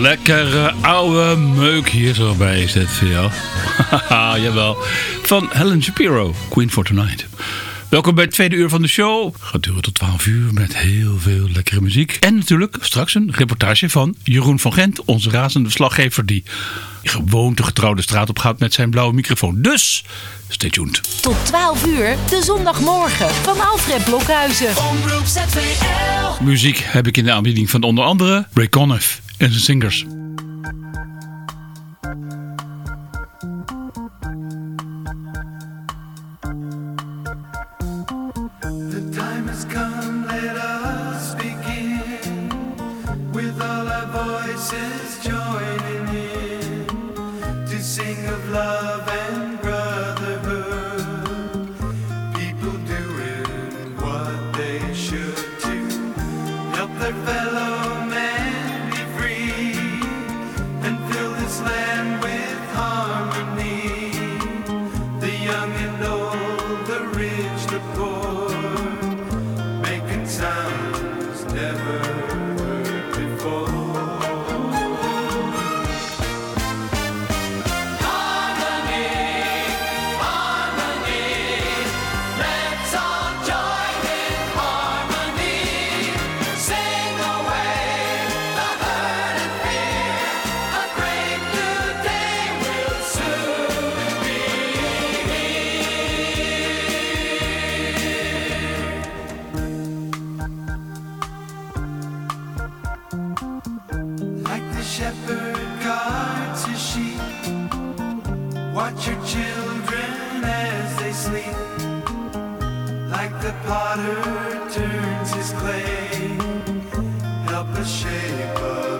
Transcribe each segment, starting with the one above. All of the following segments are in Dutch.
lekkere oude meuk hier zo bij ZVL. Jawel. Van Helen Shapiro, Queen for Tonight. Welkom bij het tweede uur van de show. Gaat duren tot 12 uur met heel veel lekkere muziek. En natuurlijk straks een reportage van Jeroen van Gent, onze razende verslaggever die gewoon te getrouwde straat op gaat met zijn blauwe microfoon. Dus, stay tuned. Tot 12 uur, de zondagmorgen van Alfred Blokhuizen. Omroep ZVL. Muziek heb ik in de aanbieding van onder andere Ray Conniff. en zijn zingers. shepherd guards his sheep. Watch your children as they sleep. Like the potter turns his clay, help us shape us.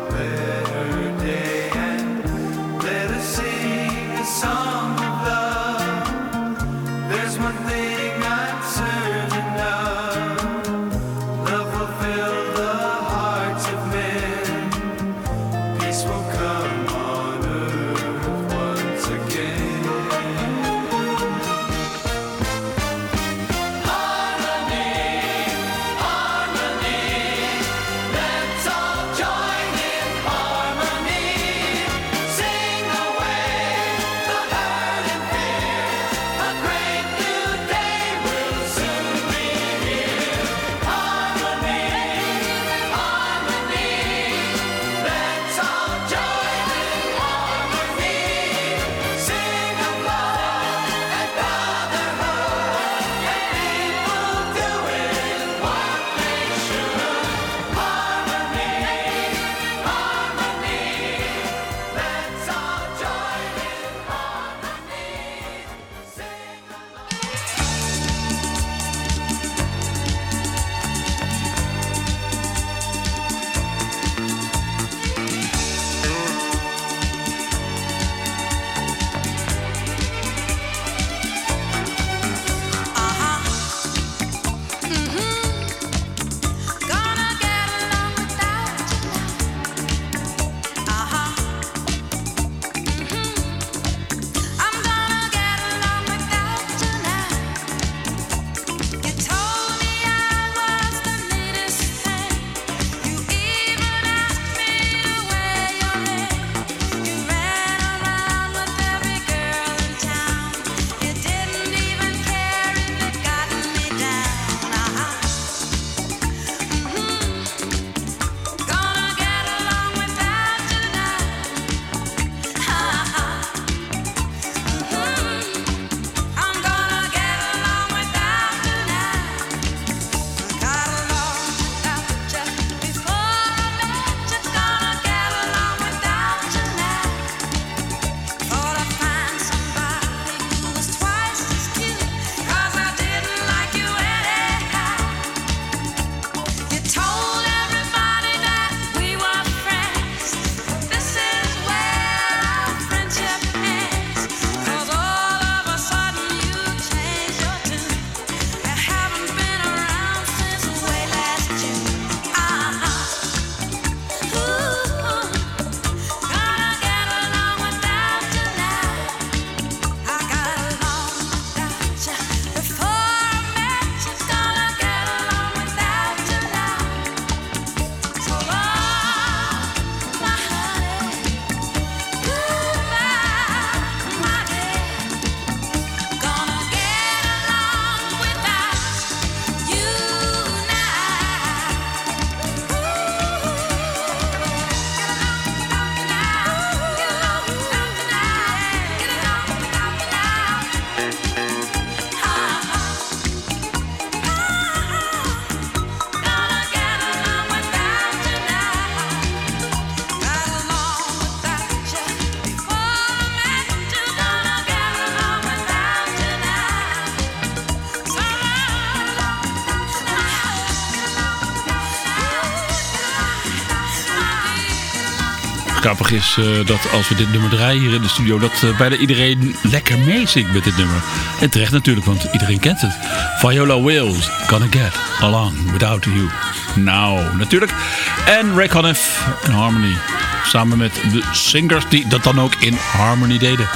Grappig is eh, dat als we dit nummer draaien hier in de studio, dat eh, bijna iedereen lekker meezingt met dit nummer. En terecht natuurlijk, want iedereen kent het. Viola Wills, Gonna Get Along Without You. Nou, natuurlijk. En Ray Conniff en Harmony. Samen met de singers die dat dan ook in Harmony deden.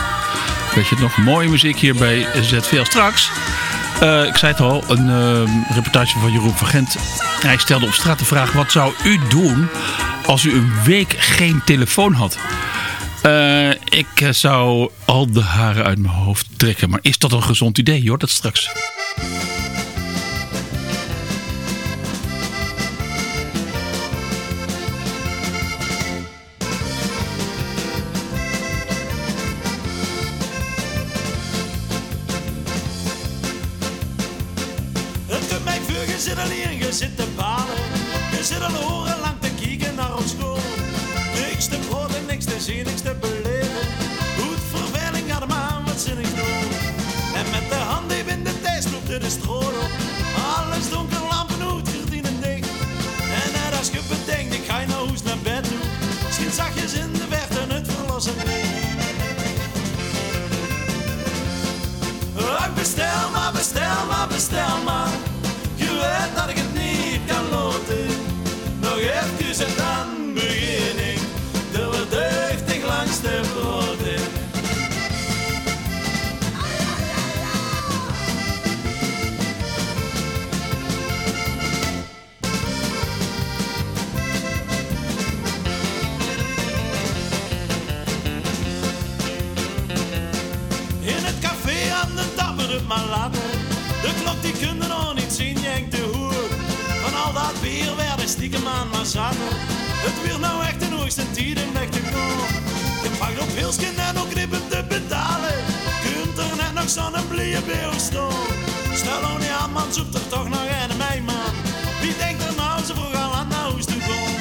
Weet je nog? Mooie muziek hier bij ZVL. Straks, eh, ik zei het al, een reportage van Jeroen van Gent. Hij stelde op straat de vraag, wat zou u doen als u een week geen telefoon had? Eh, ik eh, zou al de haren uit mijn hoofd trekken. Maar is dat een gezond idee? Je hoort dat straks. De die kunde nog niet zien, jenkt de hoer. Van al dat bier werden stiekem aan maar zaten. Het weer nou echt een hoogste tijd om weg te komen. Je pakt op Hilsken en ook knippen te betalen. Kunt er net nog zo'n blije staan. Stel nou niet aan, man, zoekt er toch nog een mij, man. Wie denkt er nou zo vroeg al aan huis toe komen?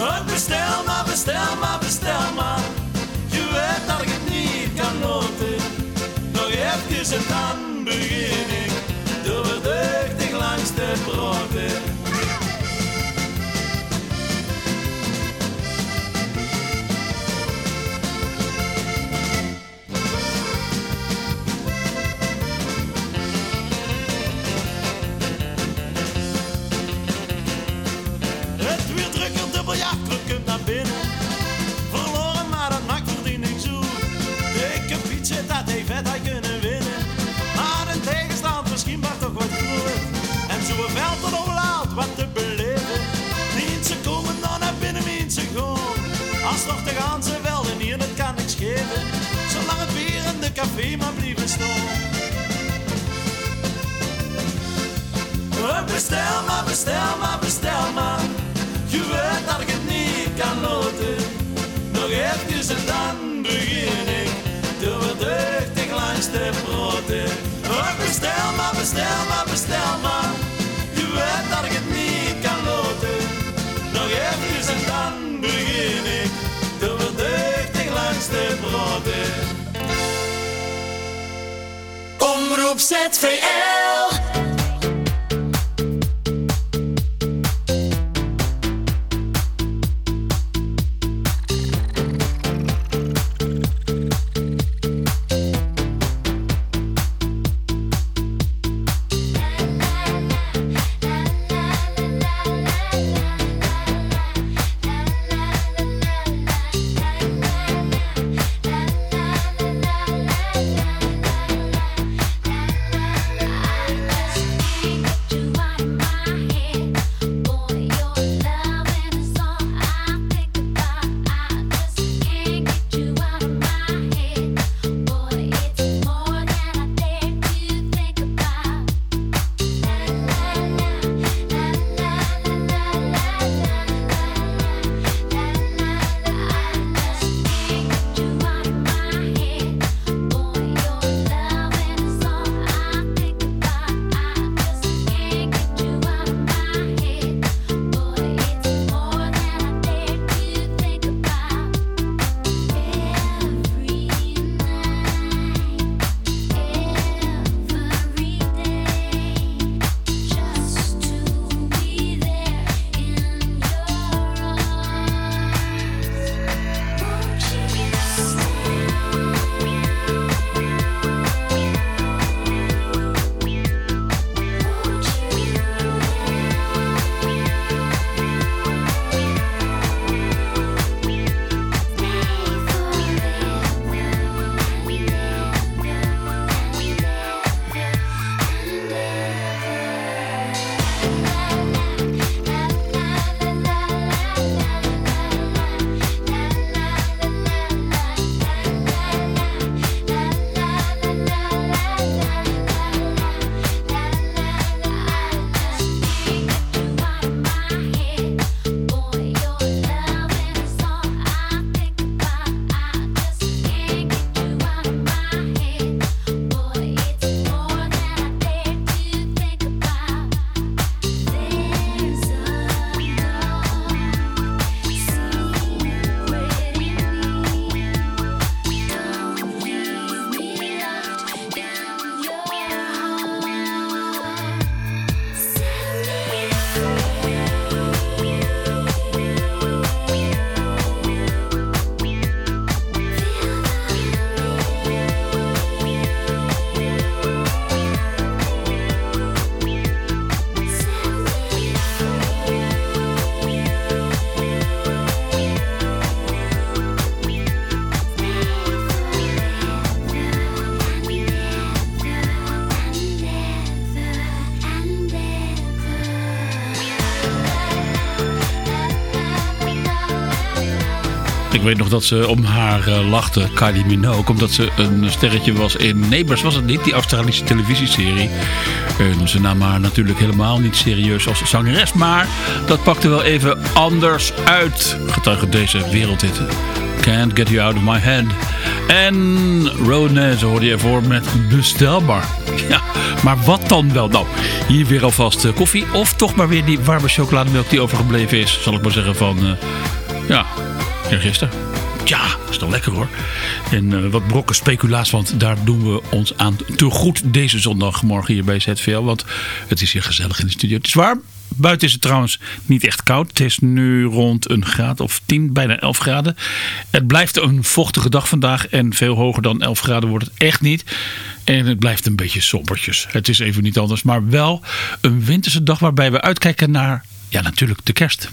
Oh, Bestel maar, bestel maar, bestel maar. En dan begin ik. Door verdeugdig langs de broden. Dat kan niks geven. Zolang het bier in de café maar blijven staan. Oh, Bestel maar, bestel maar, bestel maar. Je weet dat ik het niet kan loten. Nog even en dan begin ik. Door verdeugdig langs de. Oh, bestel maar, bestel maar, bestel maar. ZVL. Weet nog dat ze om haar eh, lachte, Kylie Minogue. Omdat ze een sterretje was in Neighbors, was het niet? Die Australische televisieserie. En ze nam haar natuurlijk helemaal niet serieus als zangeres. Maar dat pakte wel even anders uit. Getuige deze wereldhit. Can't Get You Out of My Head. En Rones hoorde je ervoor met Bestelbaar. Ja, maar wat dan wel? Nou, hier weer alvast eh, koffie. Of toch maar weer die warme chocolademelk die overgebleven is. Zal ik maar zeggen van... eh, ja, gisteren. Ja, is toch lekker hoor. En eh, wat brokken speculaas, want daar doen we ons aan te goed deze zondagmorgen hier bij ZVL. Want het is hier gezellig in de studio. Het is warm. Buiten is het trouwens niet echt koud. Het is nu rond een graad of 10, bijna 11 graden. Het blijft een vochtige dag vandaag. En veel hoger dan 11 graden wordt het echt niet. En het blijft een beetje sombertjes. Het is even niet anders. Maar wel een winterse dag waarbij we uitkijken naar, ja natuurlijk, de kerst.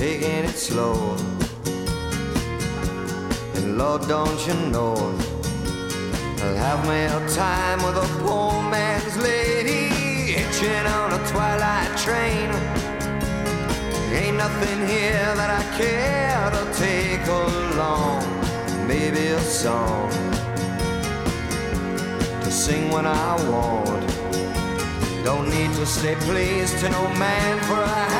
Taking it slow. And Lord, don't you know, I'll have a time with a poor man's lady hitching on a twilight train. Ain't nothing here that I care to take along. Maybe a song to sing when I want. Don't need to say please to no man for a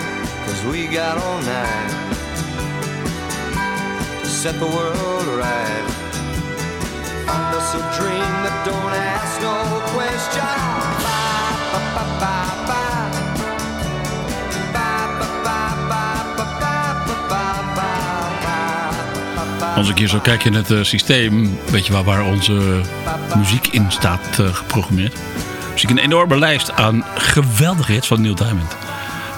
we got all night to set the world right. Find us a dream that don't ask no question. Bye, bye, bye, bye, bye. Als ik hier zo kijk in het eh, systeem, weet je wel waar onze muziek in staat eh, geprogrammeerd? Dus ik een enorme lijst aan geweldige hits van Neil Diamond.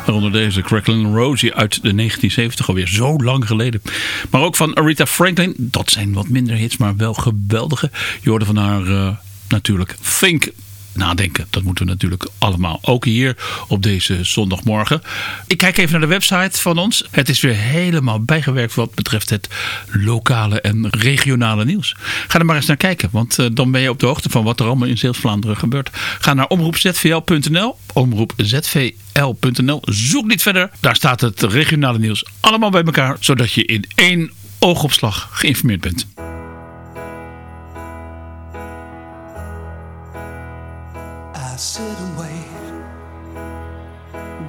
Waaronder deze Cracklin' Rosie uit de 1970 alweer, zo lang geleden. Maar ook van Aretha Franklin, dat zijn wat minder hits, maar wel geweldige. Je hoorde van haar eh, natuurlijk Think nadenken. Dat moeten we natuurlijk allemaal. Ook hier op deze zondagmorgen. Ik kijk even naar de website van ons. Het is weer helemaal bijgewerkt wat betreft het lokale en regionale nieuws. Ga er maar eens naar kijken. Want eh, dan ben je op de hoogte van wat er allemaal in Zeeuws-Vlaanderen gebeurt. Ga naar omroepzvl.nl. Omroepzvl.nl. Zoek niet verder. Daar staat het regionale nieuws allemaal bij elkaar. Zodat je in één oogopslag geïnformeerd bent.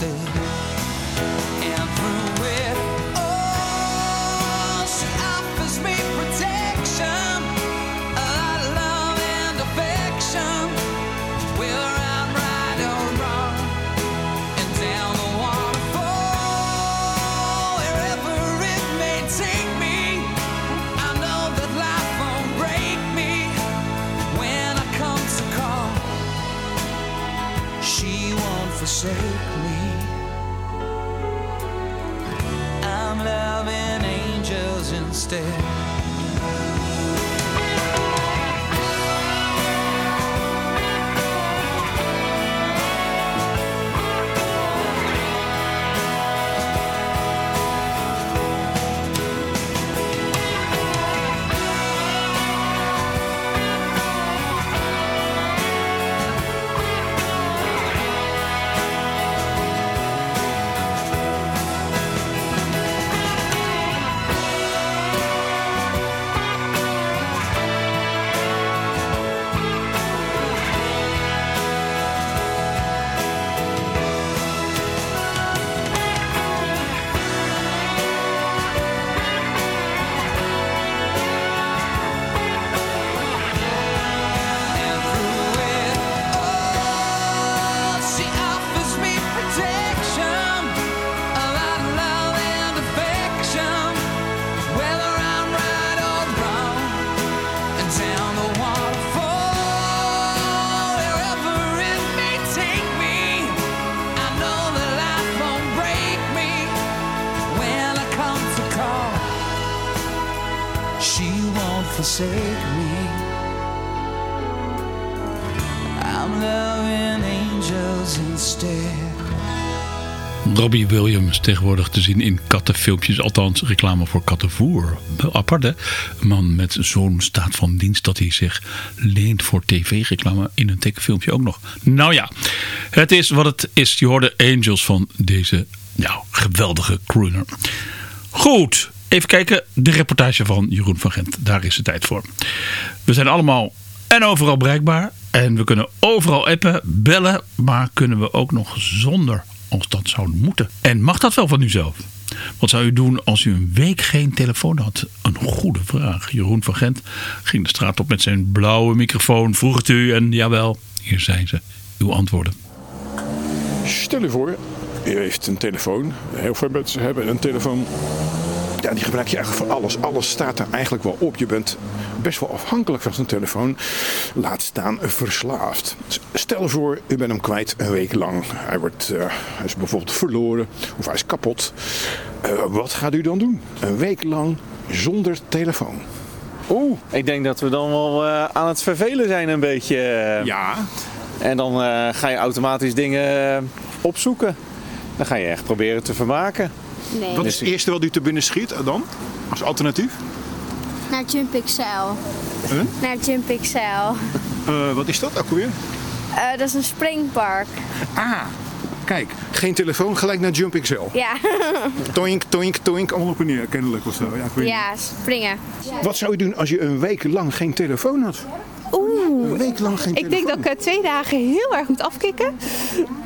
wasted instead. Forsake me. I'm loving angels instead. Robbie Williams tegenwoordig te zien in kattenfilmpjes. Althans, reclame voor kattenvoer. Wel? Een man met zo'n staat van dienst dat hij zich leent voor tv-reclame in een tekenfilmpje ook nog. Nou ja, het is wat het is. Je hoorde Angels van deze nou, geweldige crooner. Goed, even kijken. De reportage van Jeroen van Gent. Daar is de tijd voor. We zijn allemaal en overal bereikbaar. En we kunnen overal appen, bellen. Maar kunnen we ook nog zonder als dat zou moeten? En mag dat wel van u zelf? Wat zou u doen als u een week geen telefoon had? Een goede vraag. Jeroen van Gent ging de straat op met zijn blauwe microfoon. Vroeg het u en jawel, hier zijn ze. Uw antwoorden. Stel u voor, u heeft een telefoon. Heel veel mensen hebben een telefoon. Ja, die gebruik je eigenlijk voor alles. Alles staat er eigenlijk wel op. Je bent best wel afhankelijk van zo'n telefoon. Laat staan verslaafd. Stel voor, u bent hem kwijt een week lang. Hij, wordt, eh, hij is bijvoorbeeld verloren of hij is kapot. Eh, wat gaat u dan doen? Een week lang zonder telefoon. Oeh, ik denk dat we dan wel eh, aan het vervelen zijn een beetje. Ja. En dan ga je automatisch dingen opzoeken. Dan ga je echt proberen te vermaken. Nee. Wat is het eerste wat u te binnen schiet dan? Als alternatief? Naar Jump Excel. Huh? Naar Jump Excel. Eh, wat is dat ook? Eh, dat is een springpark. Ah, kijk. Geen telefoon, gelijk naar Jump XL. Ja. Toink, toink, toink, allemaal op en neer, kennelijk of zo. Ja, ik weet ja, springen. Wat zou je doen als je een week lang geen telefoon had? Oeh. Een week lang geen Ik denk dat ik eh, twee dagen heel erg moet afkicken.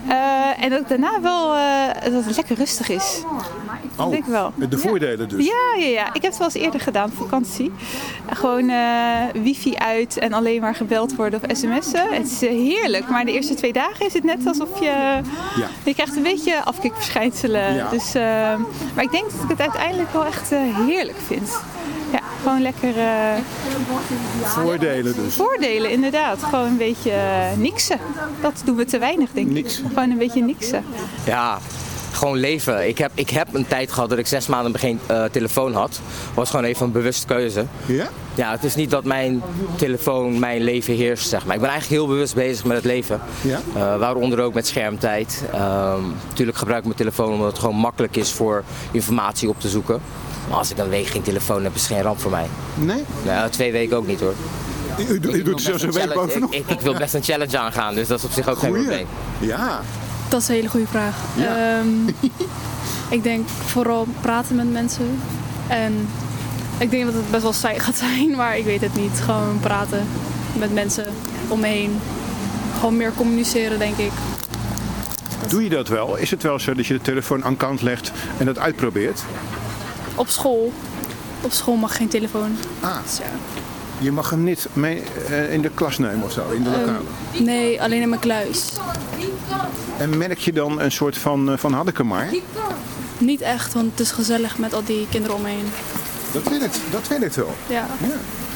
Eh, en dat het daarna wel eh, dat het lekker rustig is. Dat denk ik wel. Oh, de voordelen dus. Ja, ja, ja, ik heb het wel eens eerder gedaan op vakantie. Gewoon eh, wifi uit en alleen maar gebeld worden of sms'en. Het is eh, heerlijk, maar de eerste twee dagen is het net alsof je... Ja. Je krijgt een beetje afkikverschijnselen. Ja. Dus, eh, maar ik denk dat ik het uiteindelijk wel echt eh, heerlijk vind. Ja, gewoon lekker... eh, Voordelen dus. Voordelen, inderdaad. Gewoon een beetje niksen. Dat doen we te weinig, denk ik. Gewoon een beetje niksen. Ja, gewoon leven. Ik heb, ik heb een tijd gehad dat ik zes maanden geen eh, telefoon had. was gewoon even een bewuste keuze. Ja? Ja, het is niet dat mijn telefoon mijn leven heerst, zeg maar. Ik ben eigenlijk heel bewust bezig met het leven. Ja? Eh, waaronder ook met schermtijd. Ehm, natuurlijk gebruik ik mijn telefoon omdat het gewoon makkelijk is voor informatie op te zoeken. Maar als ik een week geen telefoon heb, is het geen ramp voor mij. Nee? Nou, twee weken ook niet hoor. U, u, u doet zelfs een week bovenop. ik, ik, ik wil best een challenge aangaan, dus dat is op zich ook geen Goeie. probleem. Ja. Dat is een hele goede vraag. Ja. Ehm, ik denk vooral praten met mensen. En ik denk dat het best wel saai gaat zijn, maar ik weet het niet. Gewoon praten met mensen om me heen. Gewoon meer communiceren, denk ik. Doe je dat wel? Is het wel zo dat je de telefoon aan kant legt en dat uitprobeert? Op school. Op school mag geen telefoon. Ah. Dus ja. Je mag hem niet mee eh, in de klas nemen of zo, in de Ehm, lokale. nee, alleen in mijn kluis. En merk je dan een soort van, eh, van had ik hem maar? Niet echt, want het is gezellig met al die kinderen om me heen. Dat werkt, dat werkt wel. Ja.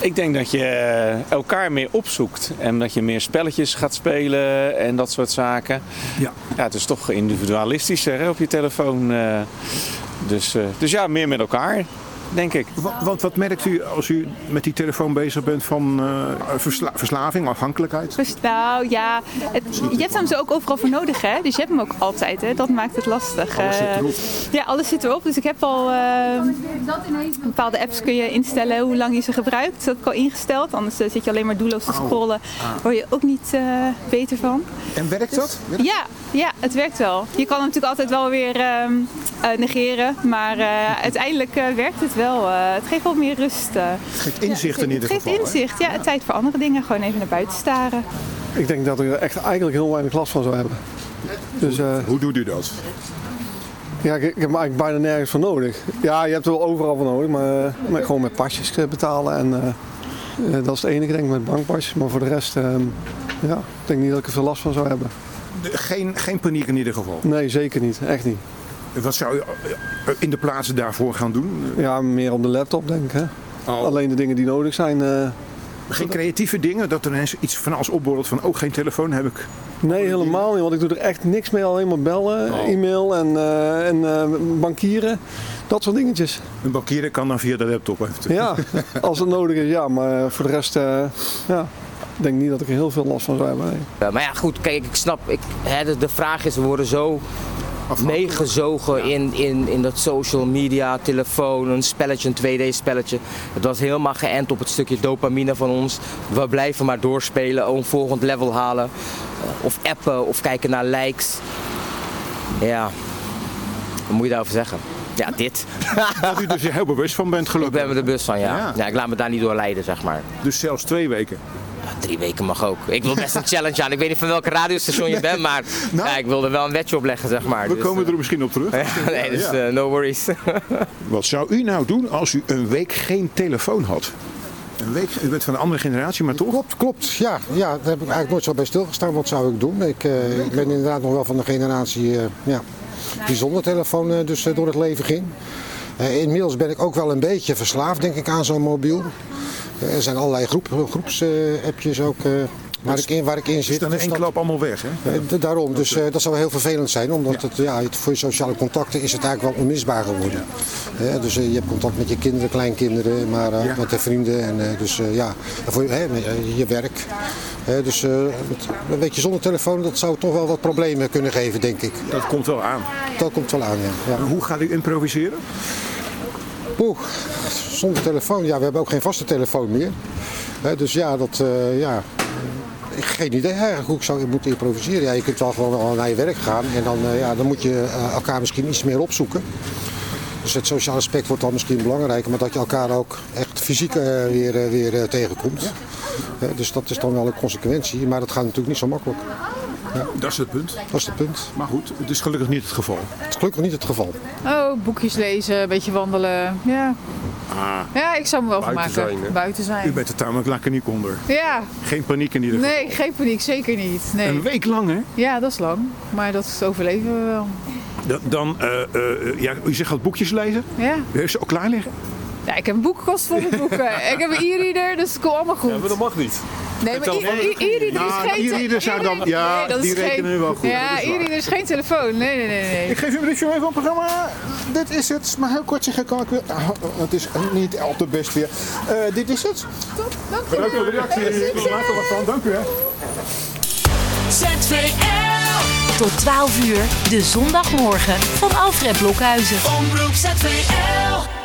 Ik denk dat je eh, elkaar meer opzoekt en dat je meer spelletjes gaat spelen en dat soort zaken. Ja. Ja, het is toch individualistischer hè, op je telefoon. eh. dus, eh, dus ja, meer met elkaar, denk ik. Wa- Want wat merkt u als u met die telefoon bezig bent van eh, versla- verslaving, afhankelijkheid? Dus nou ja, het, je hebt hem zo ook overal voor nodig, hè? Dus je hebt hem ook altijd, hè? Dat maakt het lastig. Alles zit Eh, erop. ja, alles zit erop. Dus ik heb al eh, bepaalde apps kun je instellen hoe lang je ze gebruikt. Dat heb ik al ingesteld. Anders eh, zit je alleen maar doelloos te Au. scrollen. Ah. Word je ook niet eh, beter van. En werkt dat? Ja, ja, het werkt wel. Je kan hem natuurlijk altijd wel weer ehm, eh, negeren. Maar eh, uiteindelijk eh, werkt het wel. Eh, het geeft wel meer rust. eh. Het geeft inzicht in het ieder geeft geval. hè? inzicht. Ja, tijd voor andere dingen. Gewoon even naar buiten staren. Ik denk dat ik er echt eigenlijk heel weinig last van zou hebben. Dus, eh, Hoe doet u dat? ja, ik, ik heb eigenlijk bijna nergens voor nodig. Ja, je hebt er wel overal voor nodig, maar, eh, maar gewoon met pasjes eh, betalen. En, eh, eh, dat is het enige, denk ik, met bankpasjes. Maar voor de rest, eh, ja, ik denk niet dat ik er veel last van zou hebben. Geen, geen paniek in ieder geval. Nee, zeker niet. Echt niet. Wat zou u eh, in de plaatsen daarvoor gaan doen? Ja, meer op de laptop, denk ik. Hè? Oh. Alleen de dingen die nodig zijn, eh, Geen creatieve dingen, dat er ineens iets van alles opborrelt van, oh geen telefoon heb ik. Nee, helemaal niet, want ik doe er echt niks mee. Alleen maar bellen, Oh. e-mail en, eh, en eh, bankieren. Dat soort dingetjes. Een bankieren kan dan via de laptop even. Ja, als het nodig is, ja. Maar voor de rest, eh, ja, ik denk niet dat ik er heel veel last van zou hebben. nee. Ja, maar ja, goed, kijk, ik snap. Ik, hè, de, de vraag is, we worden zo meegezogen in, in, in dat social media, telefoon, een spelletje, een 2D-spelletje. Het was helemaal geënt op het stukje dopamine van ons. We blijven maar doorspelen, een volgend level halen. Of appen, of kijken naar likes. Ja, wat moet je daarover zeggen? Ja, dit. Dat u dus heel bewust van bent Ik gelukkig. ben me er bewust van, ja. Ja. ja. Ik laat me daar niet door leiden, zeg maar. Dus zelfs twee weken. Drie weken mag ook. Ik wil best een challenge aan. Ik weet niet van welke radiostation je bent, maar ja, ik wil er wel een wetje op leggen, zeg maar. We Dus, komen eh, er misschien op terug. ja, nee, dus eh, no worries. Wat zou u nou doen als u een week geen telefoon had? Een week, u bent van een andere generatie, maar toch? Klopt, klopt. Ja, ja, daar heb ik eigenlijk nooit zo bij stilgestaan. Wat zou ik doen? Ik, eh, ik ben inderdaad nog wel van de generatie eh, ja, die zonder telefoon eh, dus, door het leven ging. Inmiddels ben ik ook wel een beetje verslaafd, denk ik, aan zo'n mobiel. Er zijn allerlei groep, groepsappjes ook eh, waar, ik in, waar ik in zit. Is dan in Dus één klap allemaal weg, hè? eh, daarom, dus eh, dat zou heel vervelend zijn, omdat het, ja, het, voor je sociale contacten is het eigenlijk wel onmisbaar geworden. Dus je hebt contact met je kinderen, kleinkinderen, maar eh, met de vrienden en dus ja, en voor je, werk. Dus een beetje zonder telefoon, dat zou toch wel wat problemen kunnen geven, denk ik. Dat komt wel aan. Dat komt wel aan, ja. ja. Hoe gaat u improviseren? Oeh, zonder telefoon, ja, we hebben ook geen vaste telefoon meer. Dus ja, dat, eh, ja, geen idee eigenlijk hoe ik zou moeten improviseren. Ja, je kunt wel gewoon naar je werk gaan en dan, eh, ja, dan moet je eh, elkaar misschien iets meer opzoeken. Dus het sociale aspect wordt dan misschien belangrijker, maar dat je elkaar ook echt fysiek weer, weer tegenkomt. Dus dat is dan wel een consequentie, maar dat gaat natuurlijk niet zo makkelijk. Ja, Dat is het punt. dat is het punt. Maar goed, het is gelukkig niet het geval. Het is gelukkig niet het geval. Oh, boekjes lezen, een beetje wandelen. Ja, Ah, ja ik zou me wel van Buiten maken. zijn? Buiten u zijn. bent er tamelijk laconiek onder. Ja, Geen paniek in ieder geval. nee, geen paniek, zeker niet. Nee. Een week lang, hè? Ja, dat is lang. Maar dat overleven we wel. Da- Dan, eh, eh, ja, u zegt dat boekjes lezen. Ja. U heeft ze ook klaar liggen? ja, ik heb een boekenkast vol met boeken. ik heb een e-reader, dus het komt allemaal goed. maar dat mag niet. Nee, maar e-reader Ja, is geen... te- e-reader zou dan- ja, nee, dat die is rekenen geen- nu wel goed, Ja, e-reader is geen telefoon. Nee, nee, nee, nee. Ik geef u een briefje mee van het programma. Dit is het. Maar heel kort zeggen kan ik weer. Ah, het is niet al te best weer. Eh, dit is het. Bedankt voor de reactie. We maken er wat van. Dank u. Hè. ZVL. Tot 12 uur, de zondagmorgen van Alfred Blokhuizen. Omroep ZVL.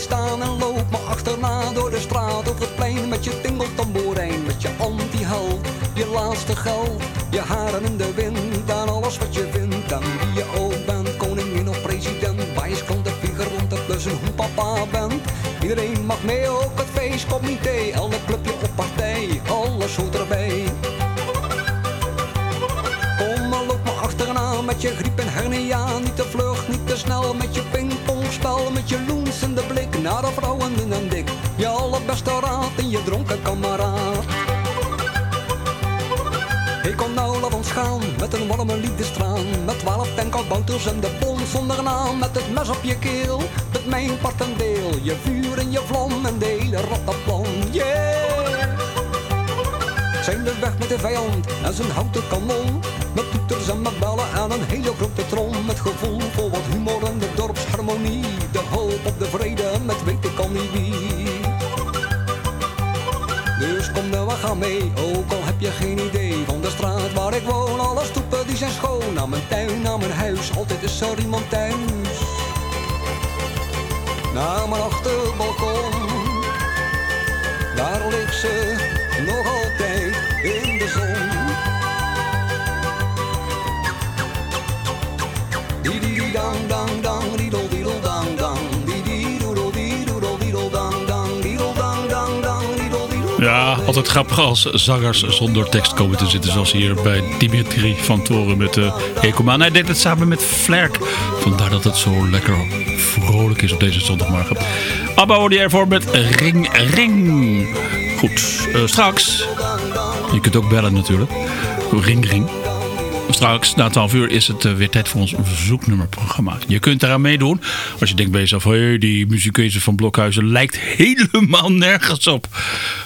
Staan en loop me achterna door de straat op het plein met je tingeltamboerijn, met je anti-held, je laatste geld, je haren in de wind en alles wat je vindt en wie je ook bent, koningin of president, wijskant, figurant, plus een hoe papa bent. Iedereen mag mee op het feestcomité, elk clubje op partij, alles hoort erbij. Kom maar loop me achterna met je griep en hernia Niet te vlug, niet te snel met je pingpongspel Met je loens de de vrouwen in een dik Je allerbeste raad en je dronken kameraad Ik kom nou, ons gaan met een warme liefdestraan Met twaalf tankbouters en de bon zonder naam Met het mes op je keel, met mijn part en deel Je vuur en je vlam en de hele rattenplan Yeah! zijn we weg met de vijand en zijn houten kanon. Met toeters en met bellen en een hele grote trom. Met gevoel ik woon. Alle stoepen die zijn schoon, naar mijn tuin, naar mijn huis, altijd is er iemand thuis. Naar mijn achterbalkon, daar ligt ze Altijd grappig als zangers zonder tekst komen te zitten. Zoals hier bij Dimitri van Toren met de Hekoma. Hij deed het samen met Flerk. Vandaar dat het zo lekker vrolijk is op deze zondagmorgen. Abba je ervoor met Ring Ring. Goed, eh, straks. Je kunt ook bellen natuurlijk. Ring Ring. Straks, na 12 uur, is het eh, weer tijd voor ons verzoeknummerprogramma. Je kunt eraan meedoen. Als je denkt bij jezelf, hey, die muziekkeuze van Blokhuizen lijkt helemaal nergens op.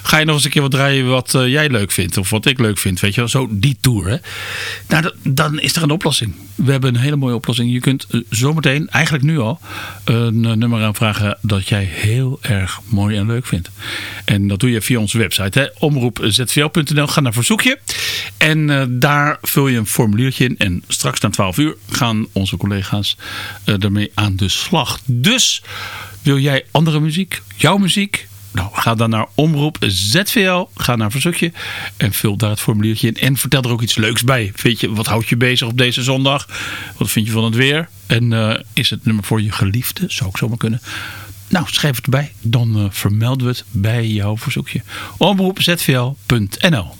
Ga je nog eens een keer wat draaien wat eh, jij leuk vindt. Of wat ik leuk vind, weet je wel. Zo die tour, hè. Nou, dan is er een oplossing. We hebben een hele mooie oplossing. Je kunt eh, zometeen, eigenlijk nu al, een eh, nummer aanvragen dat jij heel erg mooi en leuk vindt. En dat doe je via onze website, omroepzvl.nl. Ga naar verzoekje. En eh, daar vul je een formuliertje in. En straks na 12 uur gaan onze collega's ermee aan de slag. Dus wil jij andere muziek, jouw muziek? Nou, ga dan naar Omroep ZVL. Ga naar verzoekje. En vul daar het formuliertje in. En vertel er ook iets leuks bij. Weet je, wat houdt je bezig op deze zondag? Wat vind je van het weer? En eh, is het nummer voor je geliefde? Zou ook zomaar kunnen. Nou, schrijf het erbij. Dan eh, vermelden we het bij jouw verzoekje. Omroepzvl.nl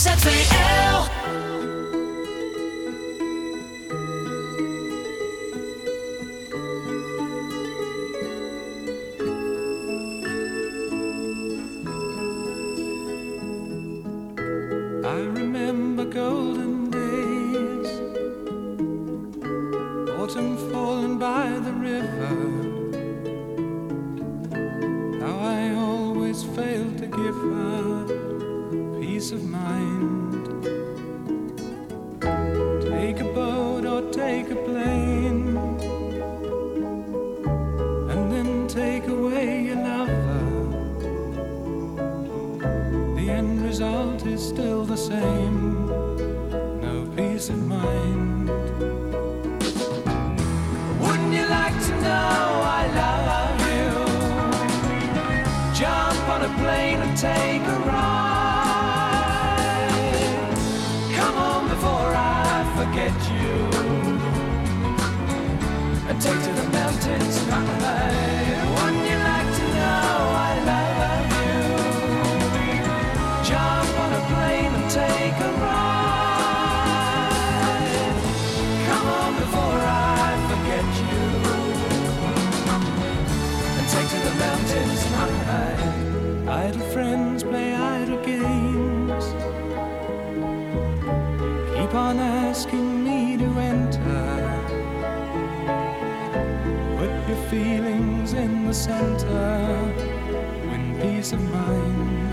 ZVL. Feelings in the center. Win peace of mind.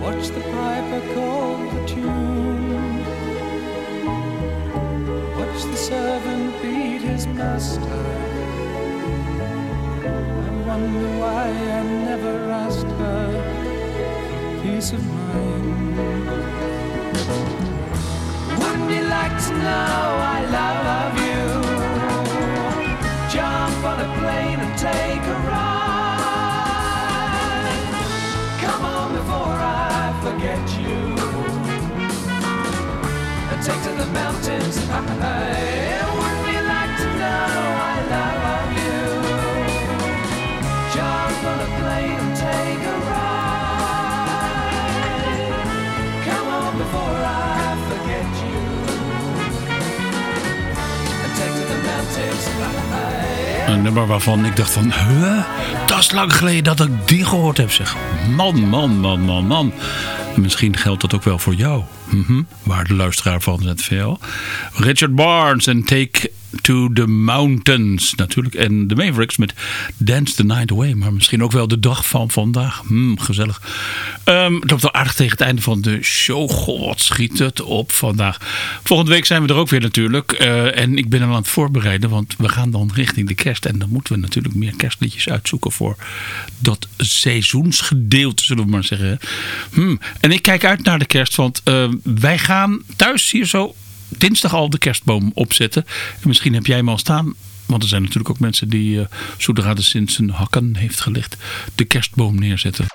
Watch the piper call the tune. Watch the servant beat his master. I wonder why I never asked her for peace of mind. Wouldn't you like to know I love Een nummer waarvan ik dacht van, huh? Dat is lang geleden dat ik die gehoord heb, zeg. Man, man, man, man, man. En misschien geldt dat ook wel voor jou. Mhm. Waarde luisteraar van ZVL. Richard Barnes en Take to the Mountains natuurlijk. En de Mavericks met Dance the Night Away. Maar misschien ook wel de dag van vandaag. Hmm, gezellig. Ehm, het loopt al aardig tegen het einde van de show. God, schiet het op vandaag. Volgende week zijn we er ook weer natuurlijk. Eh, en ik ben al aan het voorbereiden. Want we gaan dan richting de kerst. En dan moeten we natuurlijk meer kerstliedjes uitzoeken voor dat seizoensgedeelte, zullen we maar zeggen. Hmm. En ik kijk uit naar de kerst. Want eh, wij gaan thuis hier zo dinsdag al de kerstboom opzetten. En misschien heb jij hem al staan. Want er zijn natuurlijk ook mensen die, uh, zodra de Sint zijn hakken heeft gelegd, de kerstboom neerzetten.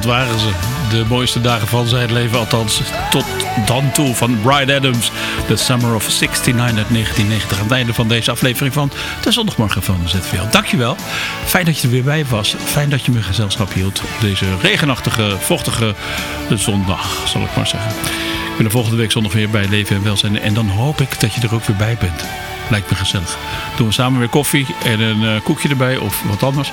Dat waren ze. De mooiste dagen van zijn leven, althans tot dan toe. Van Bride Adams, The Summer of 69 uit 1990. Aan het einde van deze aflevering van de zondagmorgen van ZVL. Dankjewel. Fijn dat je er weer bij was. Fijn dat je me gezelschap hield op deze regenachtige, vochtige zondag, zal ik maar zeggen. Ik ben volgende week zondag weer bij Leven en Welzijn. En dan hoop ik dat je er ook weer bij bent. Lijkt me gezellig. Doen we samen weer koffie en een eh, koekje erbij of wat anders.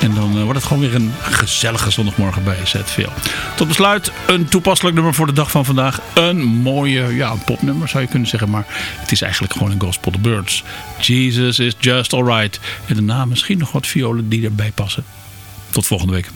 En dan eh, wordt het gewoon weer een gezellige zondagmorgen bij ZVL. Tot besluit een toepasselijk nummer voor de dag van vandaag. Een mooie, ja, een popnummer zou je kunnen zeggen. Maar het is eigenlijk gewoon een gospel. The Birds. Jesus is just alright. En daarna misschien nog wat violen die erbij passen. Tot volgende week.